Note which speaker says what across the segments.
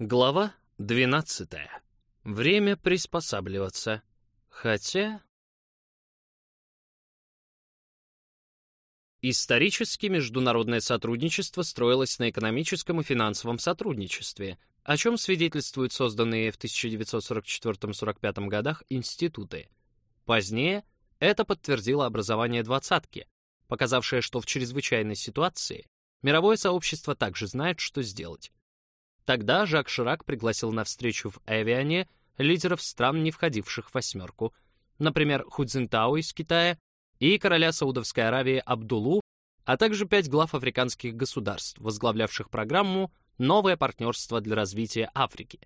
Speaker 1: Глава 12. Время приспосабливаться. Хотя... Исторически международное сотрудничество строилось на экономическом и финансовом сотрудничестве, о чем свидетельствуют созданные в 1944-45 годах институты. Позднее это подтвердило образование «двадцатки», показавшее, что в чрезвычайной ситуации мировое сообщество также знает, что сделать. Тогда Жак Ширак пригласил на встречу в Эвиане лидеров стран, не входивших в восьмерку, например, Худзинтау из Китая и короля Саудовской Аравии Абдулу, а также пять глав африканских государств, возглавлявших программу «Новое партнерство для развития Африки».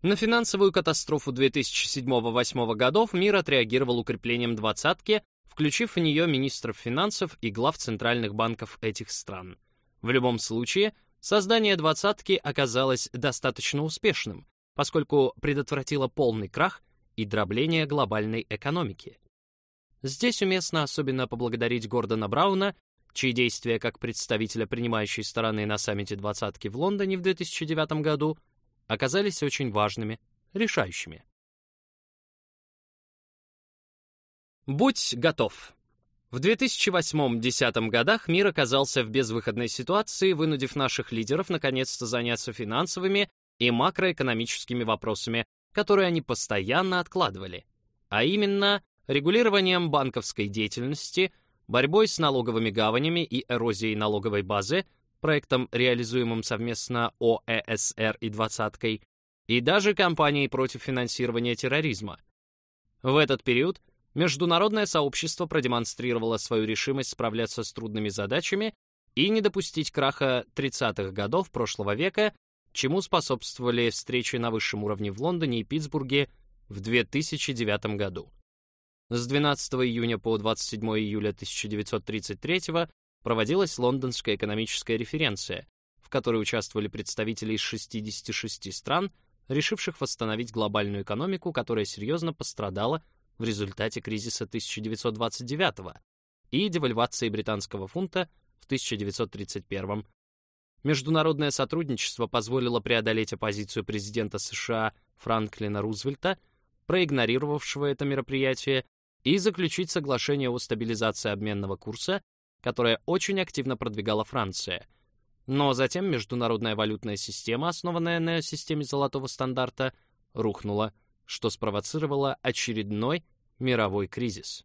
Speaker 1: На финансовую катастрофу 2007-2008 годов мир отреагировал укреплением двадцатки, включив в нее министров финансов и глав центральных банков этих стран. В любом случае, Создание двадцатки оказалось достаточно успешным, поскольку предотвратило полный крах и дробление глобальной экономики. Здесь уместно особенно поблагодарить Гордона Брауна, чьи действия как представителя принимающей стороны на саммите двадцатки в Лондоне в 2009 году оказались очень важными, решающими. Будь готов. В 2008-2010 годах мир оказался в безвыходной ситуации, вынудив наших лидеров наконец-то заняться финансовыми и макроэкономическими вопросами, которые они постоянно откладывали, а именно регулированием банковской деятельности, борьбой с налоговыми гаванями и эрозией налоговой базы, проектом, реализуемым совместно ОЭСР и «двадцаткой», и даже кампанией против финансирования терроризма. В этот период международное сообщество продемонстрировало свою решимость справляться с трудными задачами и не допустить краха 30-х годов прошлого века, чему способствовали встречи на высшем уровне в Лондоне и Питтсбурге в 2009 году. С 12 июня по 27 июля 1933 проводилась Лондонская экономическая референция, в которой участвовали представители из 66 стран, решивших восстановить глобальную экономику, которая серьезно пострадала в результате кризиса 1929 и девальвации британского фунта в 1931. Международное сотрудничество позволило преодолеть оппозицию президента США Франклина Рузвельта, проигнорировавшего это мероприятие, и заключить соглашение о стабилизации обменного курса, которое очень активно продвигала Франция. Но затем международная валютная система, основанная на системе золотого стандарта, рухнула, что спровоцировало очередной мировой кризис.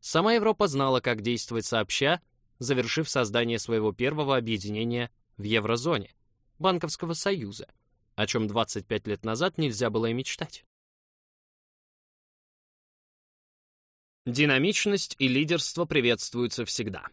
Speaker 1: Сама Европа знала, как действовать сообща, завершив создание своего первого объединения в еврозоне, банковского союза, о чем 25 лет назад нельзя было и мечтать. Динамичность и лидерство приветствуются всегда.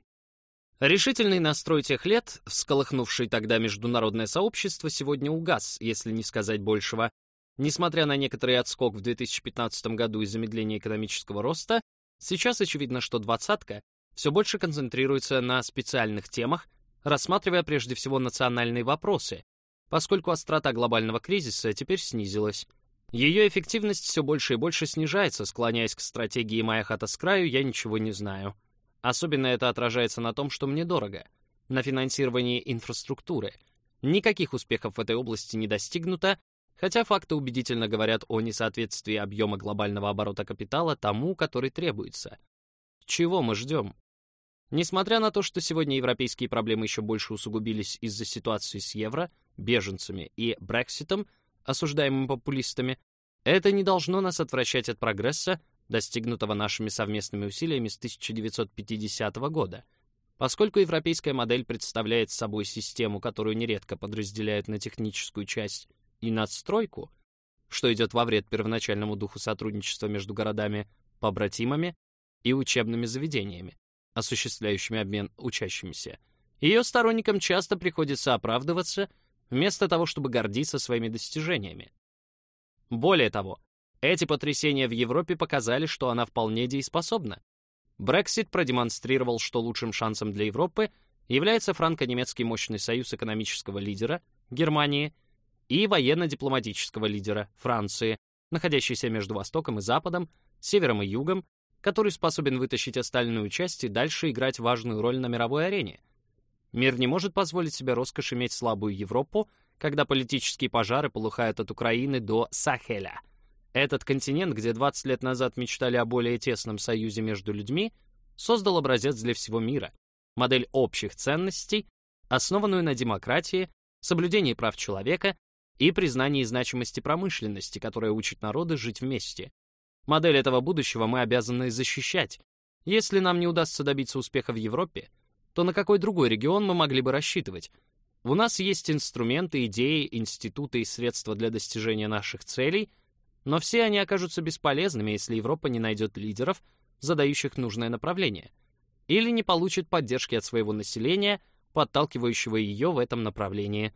Speaker 1: Решительный настрой тех лет, всколыхнувший тогда международное сообщество, сегодня угас, если не сказать большего, Несмотря на некоторый отскок в 2015 году и замедление экономического роста, сейчас очевидно, что двадцатка все больше концентрируется на специальных темах, рассматривая прежде всего национальные вопросы, поскольку острота глобального кризиса теперь снизилась. Ее эффективность все больше и больше снижается, склоняясь к стратегии «моя хата с краю, я ничего не знаю». Особенно это отражается на том, что мне дорого. На финансировании инфраструктуры. Никаких успехов в этой области не достигнуто, хотя факты убедительно говорят о несоответствии объема глобального оборота капитала тому, который требуется. Чего мы ждем? Несмотря на то, что сегодня европейские проблемы еще больше усугубились из-за ситуации с евро, беженцами и Брекситом, осуждаемым популистами, это не должно нас отвращать от прогресса, достигнутого нашими совместными усилиями с 1950 года. Поскольку европейская модель представляет собой систему, которую нередко подразделяют на техническую часть и надстройку, что идет во вред первоначальному духу сотрудничества между городами, побратимами и учебными заведениями, осуществляющими обмен учащимися. Ее сторонникам часто приходится оправдываться, вместо того, чтобы гордиться своими достижениями. Более того, эти потрясения в Европе показали, что она вполне дееспособна. Брексит продемонстрировал, что лучшим шансом для Европы является франко-немецкий мощный союз экономического лидера Германии и военно-дипломатического лидера Франции, находящийся между Востоком и Западом, Севером и Югом, который способен вытащить остальную часть и дальше играть важную роль на мировой арене. Мир не может позволить себе роскошь иметь слабую Европу когда политические пожары полыхают от Украины до Сахеля. Этот континент, где 20 лет назад мечтали о более тесном союзе между людьми, создал образец для всего мира, модель общих ценностей, основанную на демократии, соблюдении прав человека и признании значимости промышленности, которая учит народы жить вместе. Модель этого будущего мы обязаны защищать. Если нам не удастся добиться успеха в Европе, то на какой другой регион мы могли бы рассчитывать? У нас есть инструменты, идеи, институты и средства для достижения наших целей, но все они окажутся бесполезными, если Европа не найдет лидеров, задающих нужное направление, или не получит поддержки от своего населения, подталкивающего ее в этом направлении.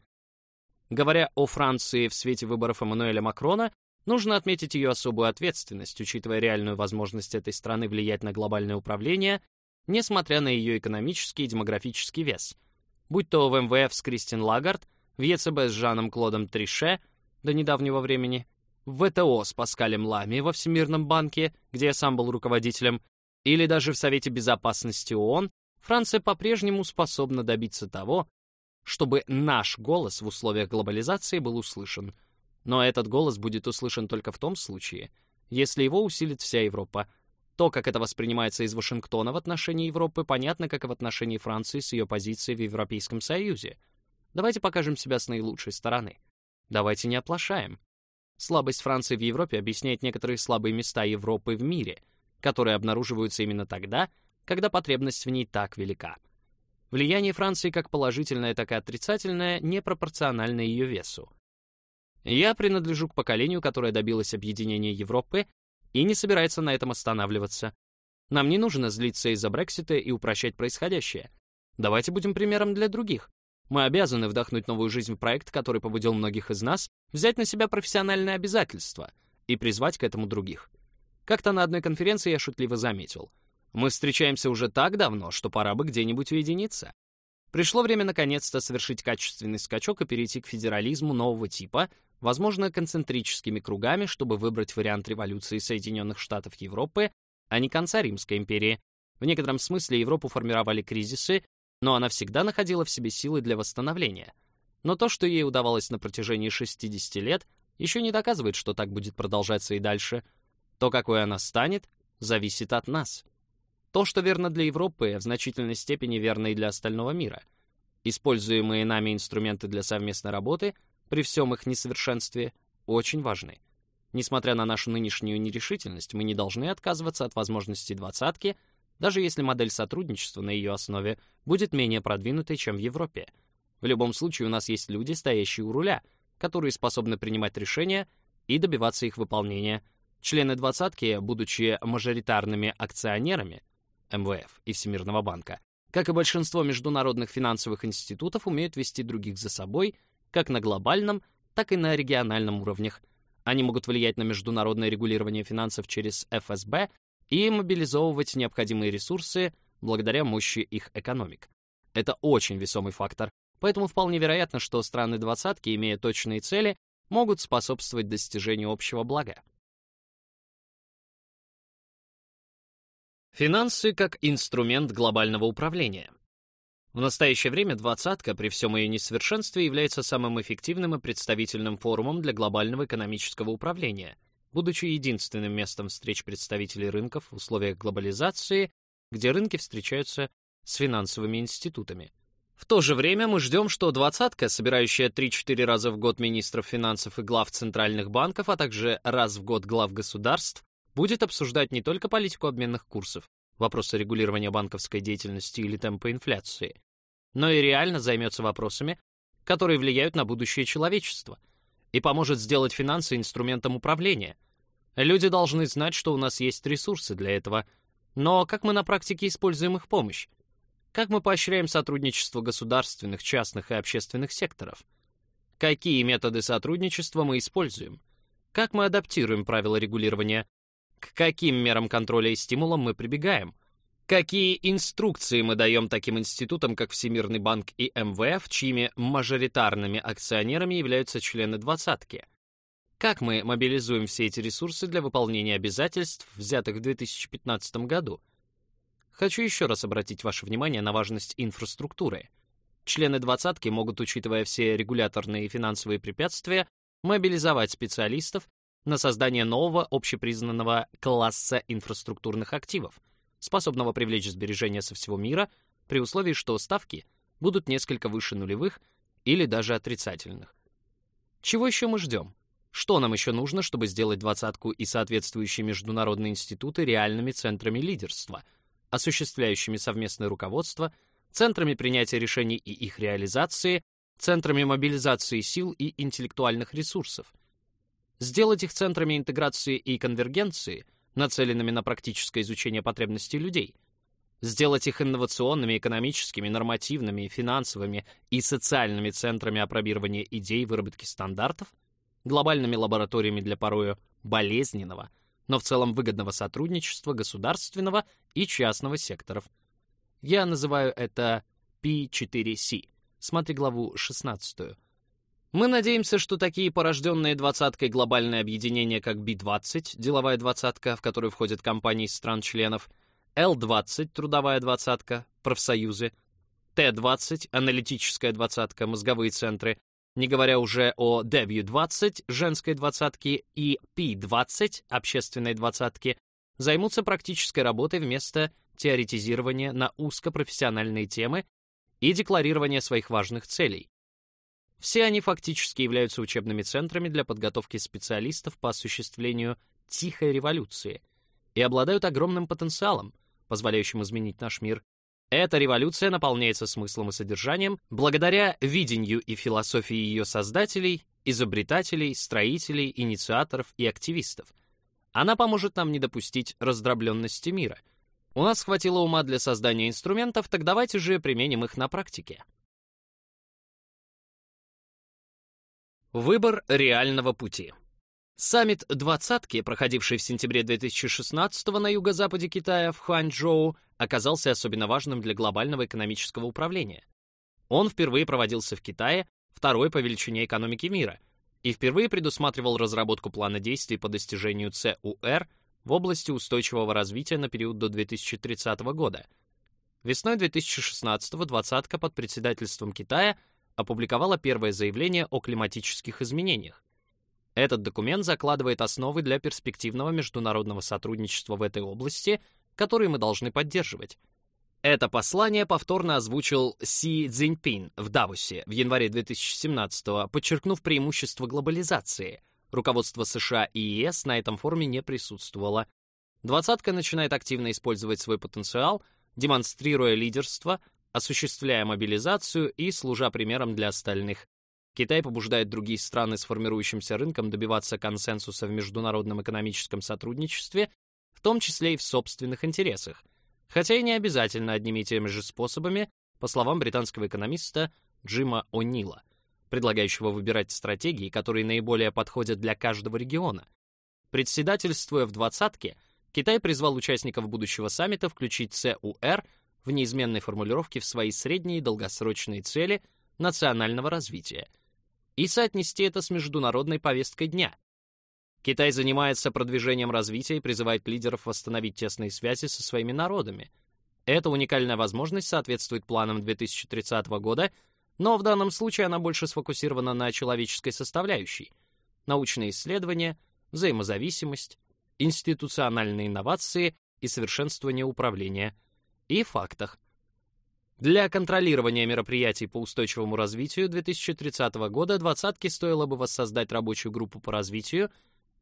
Speaker 1: Говоря о Франции в свете выборов Эммануэля Макрона, нужно отметить ее особую ответственность, учитывая реальную возможность этой страны влиять на глобальное управление, несмотря на ее экономический и демографический вес. Будь то в МВФ с Кристин Лагард, в ЕЦБ с Жаном Клодом Трише до недавнего времени, в ВТО с Паскалем Лами во Всемирном банке, где я сам был руководителем, или даже в Совете Безопасности ООН, Франция по-прежнему способна добиться того, чтобы наш голос в условиях глобализации был услышан. Но этот голос будет услышан только в том случае, если его усилит вся Европа. То, как это воспринимается из Вашингтона в отношении Европы, понятно, как и в отношении Франции с ее позицией в Европейском Союзе. Давайте покажем себя с наилучшей стороны. Давайте не оплошаем. Слабость Франции в Европе объясняет некоторые слабые места Европы в мире, которые обнаруживаются именно тогда, когда потребность в ней так велика. Влияние Франции как положительное, так и отрицательное непропорционально ее весу. Я принадлежу к поколению, которое добилось объединения Европы и не собирается на этом останавливаться. Нам не нужно злиться из-за Брексита и упрощать происходящее. Давайте будем примером для других. Мы обязаны вдохнуть новую жизнь в проект, который побудил многих из нас взять на себя профессиональные обязательства и призвать к этому других. Как-то на одной конференции я шутливо заметил. Мы встречаемся уже так давно, что пора бы где-нибудь уединиться. Пришло время наконец-то совершить качественный скачок и перейти к федерализму нового типа, возможно, концентрическими кругами, чтобы выбрать вариант революции Соединенных Штатов Европы, а не конца Римской империи. В некотором смысле Европу формировали кризисы, но она всегда находила в себе силы для восстановления. Но то, что ей удавалось на протяжении 60 лет, еще не доказывает, что так будет продолжаться и дальше. То, какой она станет, зависит от нас. То, что верно для Европы, в значительной степени верно и для остального мира. Используемые нами инструменты для совместной работы, при всем их несовершенстве, очень важны. Несмотря на нашу нынешнюю нерешительность, мы не должны отказываться от возможности двадцатки — даже если модель сотрудничества на ее основе будет менее продвинутой, чем в Европе. В любом случае у нас есть люди, стоящие у руля, которые способны принимать решения и добиваться их выполнения. Члены двадцатки, будучи мажоритарными акционерами МВФ и Всемирного банка, как и большинство международных финансовых институтов, умеют вести других за собой как на глобальном, так и на региональном уровнях. Они могут влиять на международное регулирование финансов через ФСБ и мобилизовывать необходимые ресурсы благодаря мощи их экономик. Это очень весомый фактор, поэтому вполне вероятно, что страны двадцатки, имея точные цели, могут способствовать достижению общего блага. Финансы как инструмент глобального управления. В настоящее время двадцатка, при всем ее несовершенстве, является самым эффективным и представительным форумом для глобального экономического управления — будучи единственным местом встреч представителей рынков в условиях глобализации, где рынки встречаются с финансовыми институтами. В то же время мы ждем, что двадцатка, собирающая 3-4 раза в год министров финансов и глав центральных банков, а также раз в год глав государств, будет обсуждать не только политику обменных курсов, вопросы регулирования банковской деятельности или темпа инфляции, но и реально займется вопросами, которые влияют на будущее человечества — и поможет сделать финансы инструментом управления. Люди должны знать, что у нас есть ресурсы для этого. Но как мы на практике используем их помощь? Как мы поощряем сотрудничество государственных, частных и общественных секторов? Какие методы сотрудничества мы используем? Как мы адаптируем правила регулирования? К каким мерам контроля и стимулам мы прибегаем? Какие инструкции мы даем таким институтам, как Всемирный банк и МВФ, чьими мажоритарными акционерами являются члены «двадцатки»? Как мы мобилизуем все эти ресурсы для выполнения обязательств, взятых в 2015 году? Хочу еще раз обратить ваше внимание на важность инфраструктуры. Члены двадцатки могут, учитывая все регуляторные и финансовые препятствия, мобилизовать специалистов на создание нового общепризнанного класса инфраструктурных активов, способного привлечь сбережения со всего мира при условии, что ставки будут несколько выше нулевых или даже отрицательных. Чего еще мы ждем? Что нам еще нужно, чтобы сделать двадцатку и соответствующие международные институты реальными центрами лидерства, осуществляющими совместное руководство, центрами принятия решений и их реализации, центрами мобилизации сил и интеллектуальных ресурсов? Сделать их центрами интеграции и конвергенции, нацеленными на практическое изучение потребностей людей – сделать их инновационными, экономическими, нормативными, финансовыми и социальными центрами опробирования идей выработки стандартов, глобальными лабораториями для порою болезненного, но в целом выгодного сотрудничества государственного и частного секторов. Я называю это P4C. Смотри главу 16. Мы надеемся, что такие порожденные двадцаткой глобальные объединения, как B20, деловая двадцатка, в которую входят компании стран-членов, Л-20, трудовая двадцатка, профсоюзы, Т-20, аналитическая двадцатка, мозговые центры, не говоря уже о W20, женской двадцатке, и P20, общественной двадцатке, займутся практической работой вместо теоретизирования на узкопрофессиональные темы и декларирования своих важных целей. Все они фактически являются учебными центрами для подготовки специалистов по осуществлению тихой революции и обладают огромным потенциалом, позволяющим изменить наш мир, эта революция наполняется смыслом и содержанием благодаря видению и философии ее создателей, изобретателей, строителей, инициаторов и активистов. Она поможет нам не допустить раздробленности мира. У нас хватило ума для создания инструментов, так давайте же применим их на практике. Выбор реального пути. Саммит «двадцатки», проходивший в сентябре 2016 на юго-западе Китая в Хуанчжоу, оказался особенно важным для глобального экономического управления. Он впервые проводился в Китае, второй по величине экономики мира, и впервые предусматривал разработку плана действий по достижению ЦУР в области устойчивого развития на период до 2030 года. Весной 2016-го «двадцатка» под председательством Китая опубликовала первое заявление о климатических изменениях, этот документ закладывает основы для перспективного международного сотрудничества в этой области, которые мы должны поддерживать. Это послание повторно озвучил Си Цзиньпин в Давосе в январе 2017 подчеркнув преимущество глобализации. Руководство США и ЕС на этом форуме не присутствовало. Двадцатка начинает активно использовать свой потенциал, демонстрируя лидерство, осуществляя мобилизацию и служа примером для остальных. Китай побуждает другие страны с формирующимся рынком добиваться консенсуса в международном экономическом сотрудничестве, в том числе и в собственных интересах, хотя и не обязательно одними и теми же способами, по словам британского экономиста Джима О'Нила, предлагающего выбирать стратегии, которые наиболее подходят для каждого региона. Председательствуя в двадцатке, Китай призвал участников будущего саммита включить ЦУР в неизменной формулировке в свои средние и долгосрочные цели национального развития – и соотнести это с международной повесткой дня. Китай занимается продвижением развития и призывает лидеров восстановить тесные связи со своими народами. Эта уникальная возможность соответствует планам 2030 года, но в данном случае она больше сфокусирована на человеческой составляющей. Научные исследования, взаимозависимость, институциональные инновации и совершенствование управления. И фактах. Для контролирования мероприятий по устойчивому развитию 2030 года двадцатке стоило бы воссоздать рабочую группу по развитию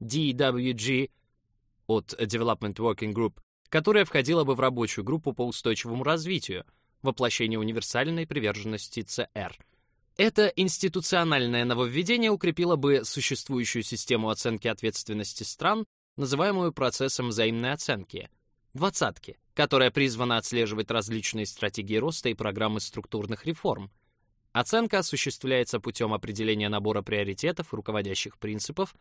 Speaker 1: DWG от Development Working Group, которая входила бы в рабочую группу по устойчивому развитию, воплощение универсальной приверженности ЦР. Это институциональное нововведение укрепило бы существующую систему оценки ответственности стран, называемую процессом взаимной оценки, двадцатки, которая призвана отслеживать различные стратегии роста и программы структурных реформ. Оценка осуществляется путем определения набора приоритетов, руководящих принципов,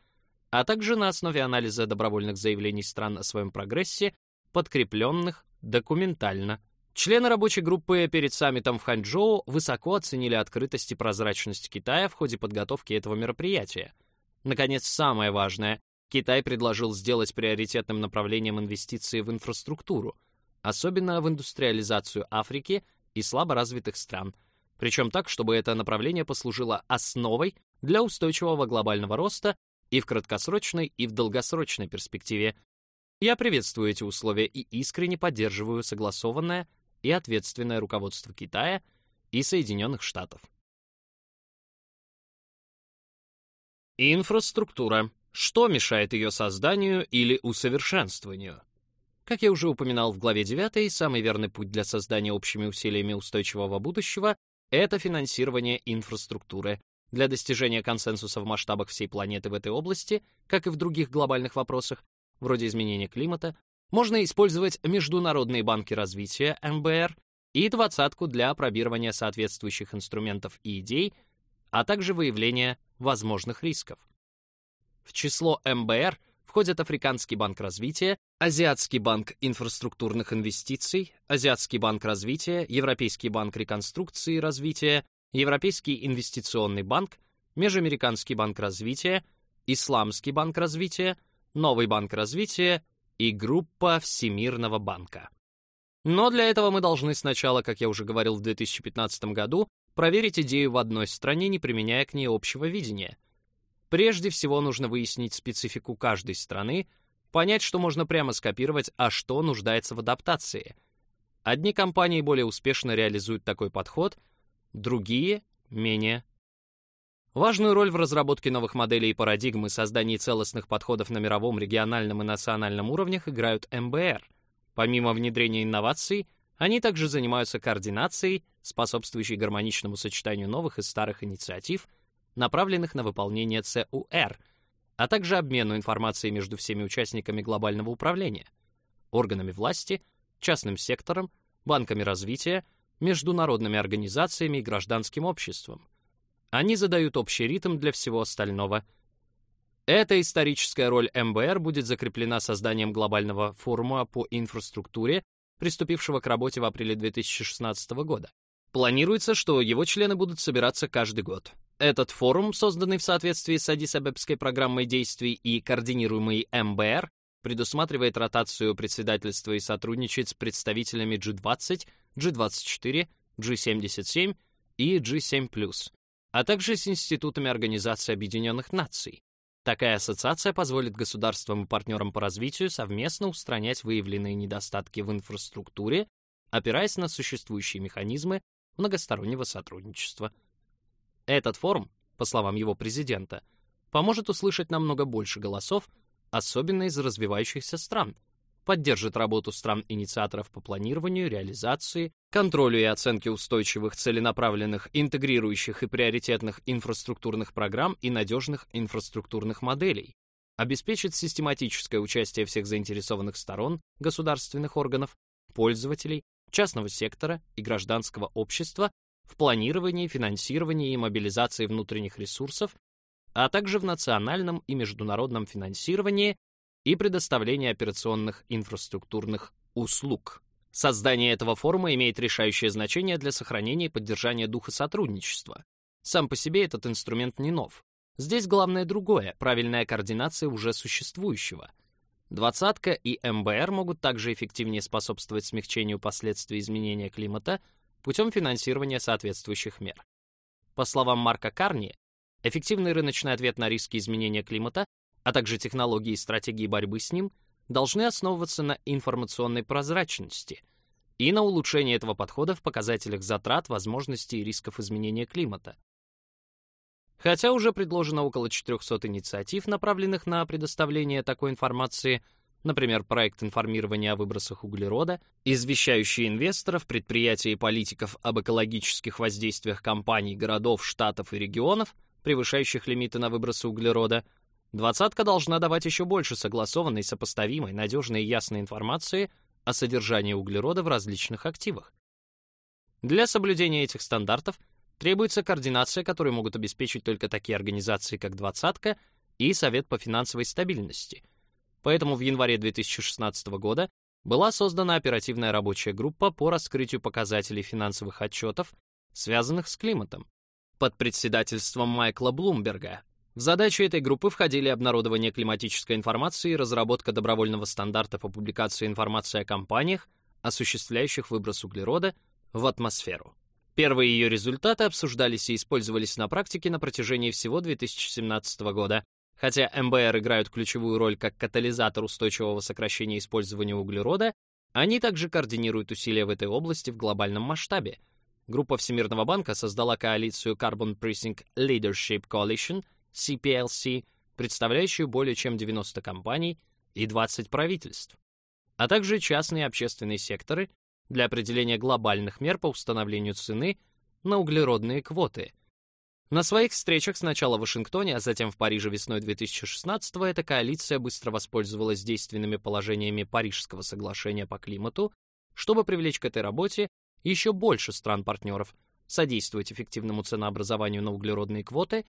Speaker 1: а также на основе анализа добровольных заявлений стран о своем прогрессе, подкрепленных документально. Члены рабочей группы перед саммитом в Ханчжоу высоко оценили открытость и прозрачность Китая в ходе подготовки этого мероприятия. Наконец, самое важное. Китай предложил сделать приоритетным направлением инвестиции в инфраструктуру — особенно в индустриализацию Африки и слаборазвитых стран. Причем так, чтобы это направление послужило основой для устойчивого глобального роста и в краткосрочной, и в долгосрочной перспективе. Я приветствую эти условия и искренне поддерживаю согласованное и ответственное руководство Китая и Соединенных Штатов. Инфраструктура. Что мешает ее созданию или усовершенствованию? Как я уже упоминал в главе 9, самый верный путь для создания общими усилиями устойчивого будущего — это финансирование инфраструктуры. Для достижения консенсуса в масштабах всей планеты в этой области, как и в других глобальных вопросах, вроде изменения климата, можно использовать Международные банки развития, МБР, и двадцатку для опробирования соответствующих инструментов и идей, а также выявления возможных рисков. В число МБР входят Африканский банк развития, Азиатский банк инфраструктурных инвестиций, Азиатский банк развития, Европейский банк реконструкции и развития, Европейский инвестиционный банк, Межамериканский банк развития, Исламский банк развития, Новый банк развития и группа Всемирного банка. Но для этого мы должны сначала, как я уже говорил в 2015 году, проверить идею в одной стране, не применяя к ней общего видения — Прежде всего нужно выяснить специфику каждой страны, понять, что можно прямо скопировать, а что нуждается в адаптации. Одни компании более успешно реализуют такой подход, другие — менее. Важную роль в разработке новых моделей и парадигм и создании целостных подходов на мировом, региональном и национальном уровнях играют МБР. Помимо внедрения инноваций, они также занимаются координацией, способствующей гармоничному сочетанию новых и старых инициатив — направленных на выполнение ЦУР, а также обмену информацией между всеми участниками глобального управления, органами власти, частным сектором, банками развития, международными организациями и гражданским обществом. Они задают общий ритм для всего остального. Эта историческая роль МБР будет закреплена созданием глобального форума по инфраструктуре, приступившего к работе в апреле 2016 года. Планируется, что его члены будут собираться каждый год. Этот форум, созданный в соответствии с Адис-Абебской программой действий и координируемый МБР, предусматривает ротацию председательства и сотрудничает с представителями G20, G24, G77 и G7+, а также с институтами Организации Объединенных Наций. Такая ассоциация позволит государствам и партнерам по развитию совместно устранять выявленные недостатки в инфраструктуре, опираясь на существующие механизмы многостороннего сотрудничества. Этот форум, по словам его президента, поможет услышать намного больше голосов, особенно из развивающихся стран, поддержит работу стран-инициаторов по планированию, реализации, контролю и оценке устойчивых, целенаправленных, интегрирующих и приоритетных инфраструктурных программ и надежных инфраструктурных моделей, обеспечит систематическое участие всех заинтересованных сторон, государственных органов, пользователей, частного сектора и гражданского общества в планировании, финансировании и мобилизации внутренних ресурсов, а также в национальном и международном финансировании и предоставлении операционных инфраструктурных услуг. Создание этого форума имеет решающее значение для сохранения и поддержания духа сотрудничества. Сам по себе этот инструмент не нов. Здесь главное другое — правильная координация уже существующего. Двадцатка и МБР могут также эффективнее способствовать смягчению последствий изменения климата путем финансирования соответствующих мер. По словам Марка Карни, эффективный рыночный ответ на риски изменения климата, а также технологии и стратегии борьбы с ним должны основываться на информационной прозрачности и на улучшении этого подхода в показателях затрат, возможностей и рисков изменения климата. Хотя уже предложено около 400 инициатив, направленных на предоставление такой информации – например, проект информирования о выбросах углерода, извещающий инвесторов, предприятий и политиков об экологических воздействиях компаний, городов, штатов и регионов, превышающих лимиты на выбросы углерода, двадцатка должна давать еще больше согласованной, сопоставимой, надежной и ясной информации о содержании углерода в различных активах. Для соблюдения этих стандартов требуется координация, которую могут обеспечить только такие организации, как «двадцатка» и Совет по финансовой стабильности — Поэтому в январе 2016 года была создана оперативная рабочая группа по раскрытию показателей финансовых отчетов, связанных с климатом, под председательством Майкла Блумберга. В задачи этой группы входили обнародование климатической информации и разработка добровольного стандарта по публикации информации о компаниях, осуществляющих выброс углерода в атмосферу. Первые ее результаты обсуждались и использовались на практике на протяжении всего 2017 года. Хотя МБР играют ключевую роль как катализатор устойчивого сокращения использования углерода, они также координируют усилия в этой области в глобальном масштабе. Группа Всемирного банка создала коалицию Carbon Pricing Leadership Coalition, CPLC, представляющую более чем 90 компаний и 20 правительств, а также частные общественные секторы, для определения глобальных мер по установлению цены на углеродные квоты. На своих встречах сначала в Вашингтоне, а затем в Париже весной 2016-го эта коалиция быстро воспользовалась действенными положениями Парижского соглашения по климату, чтобы привлечь к этой работе еще больше стран-партнеров, содействовать эффективному ценообразованию на углеродные квоты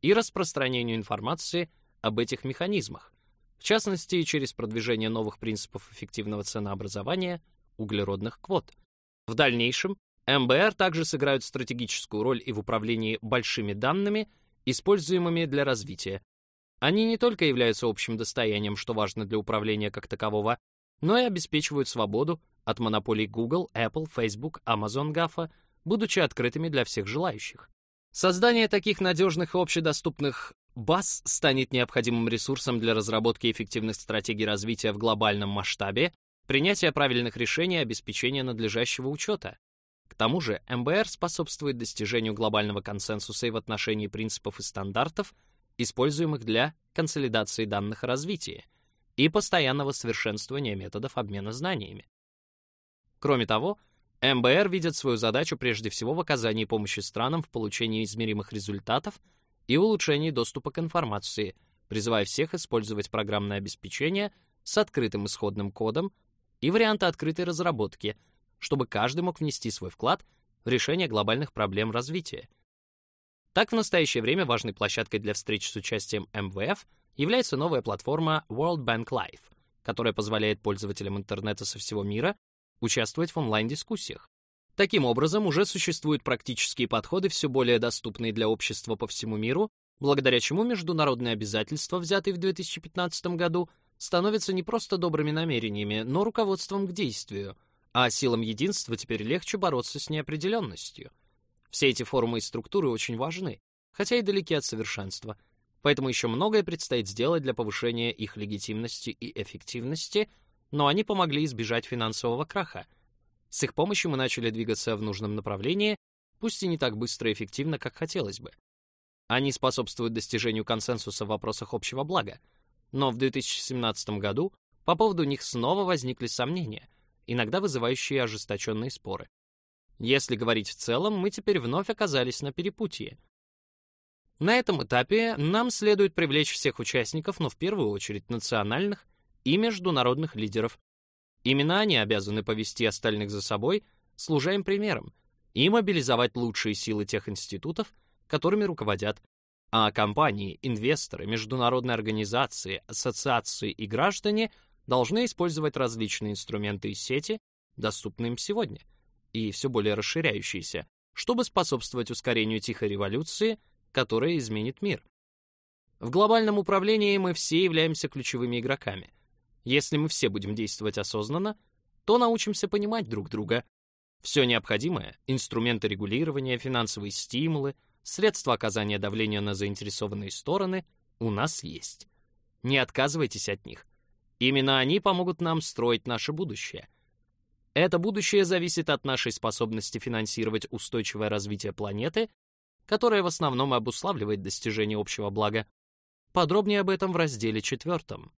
Speaker 1: и распространению информации об этих механизмах, в частности, через продвижение новых принципов эффективного ценообразования углеродных квот. В дальнейшем МБР также сыграют стратегическую роль и в управлении большими данными, используемыми для развития. Они не только являются общим достоянием, что важно для управления как такового, но и обеспечивают свободу от монополий Google, Apple, Facebook, Amazon, GAFA, будучи открытыми для всех желающих. Создание таких надежных и общедоступных баз станет необходимым ресурсом для разработки эффективных стратегий развития в глобальном масштабе принятие правильных решений и обеспечение надлежащего учета. К тому же МБР способствует достижению глобального консенсуса и в отношении принципов и стандартов, используемых для консолидации данных о развитии и постоянного совершенствования методов обмена знаниями. Кроме того, МБР видит свою задачу прежде всего в оказании помощи странам в получении измеримых результатов и улучшении доступа к информации, призывая всех использовать программное обеспечение с открытым исходным кодом, и варианты открытой разработки, чтобы каждый мог внести свой вклад в решение глобальных проблем развития. Так, в настоящее время важной площадкой для встреч с участием МВФ является новая платформа World Bank Live, которая позволяет пользователям интернета со всего мира участвовать в онлайн-дискуссиях. Таким образом, уже существуют практические подходы, все более доступные для общества по всему миру, благодаря чему международные обязательства, взятые в 2015 году, становятся не просто добрыми намерениями, но руководством к действию, а силам единства теперь легче бороться с неопределенностью. Все эти формы и структуры очень важны, хотя и далеки от совершенства, поэтому еще многое предстоит сделать для повышения их легитимности и эффективности, но они помогли избежать финансового краха. С их помощью мы начали двигаться в нужном направлении, пусть и не так быстро и эффективно, как хотелось бы. Они способствуют достижению консенсуса в вопросах общего блага, но в 2017 году по поводу них снова возникли сомнения, иногда вызывающие ожесточенные споры. Если говорить в целом, мы теперь вновь оказались на перепутье. На этом этапе нам следует привлечь всех участников, но в первую очередь национальных и международных лидеров. Именно они обязаны повести остальных за собой, служа им примером, и мобилизовать лучшие силы тех институтов, которыми руководят, а компании, инвесторы, международные организации, ассоциации и граждане должны использовать различные инструменты и сети, доступные им сегодня, и все более расширяющиеся, чтобы способствовать ускорению тихой революции, которая изменит мир. В глобальном управлении мы все являемся ключевыми игроками. Если мы все будем действовать осознанно, то научимся понимать друг друга. Все необходимое — инструменты регулирования, финансовые стимулы — Средства оказания давления на заинтересованные стороны у нас есть. Не отказывайтесь от них. Именно они помогут нам строить наше будущее. Это будущее зависит от нашей способности финансировать устойчивое развитие планеты, которое в основном обуславливает достижение общего блага. Подробнее об этом в разделе четвертом.